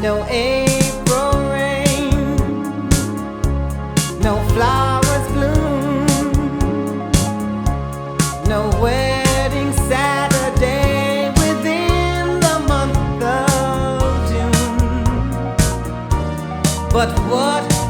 No April rain, no flowers bloom, no wedding Saturday within the month of June. But what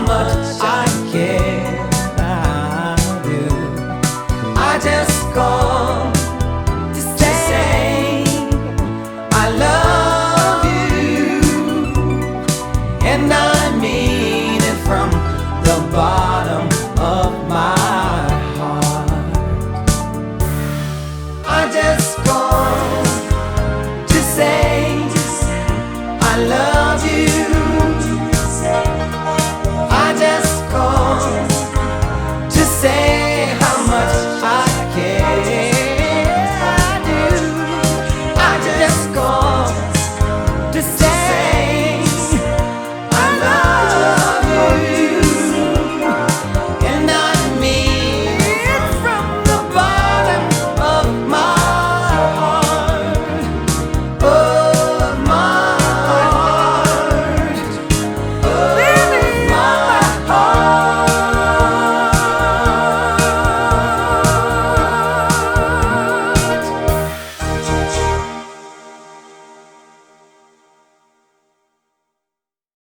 much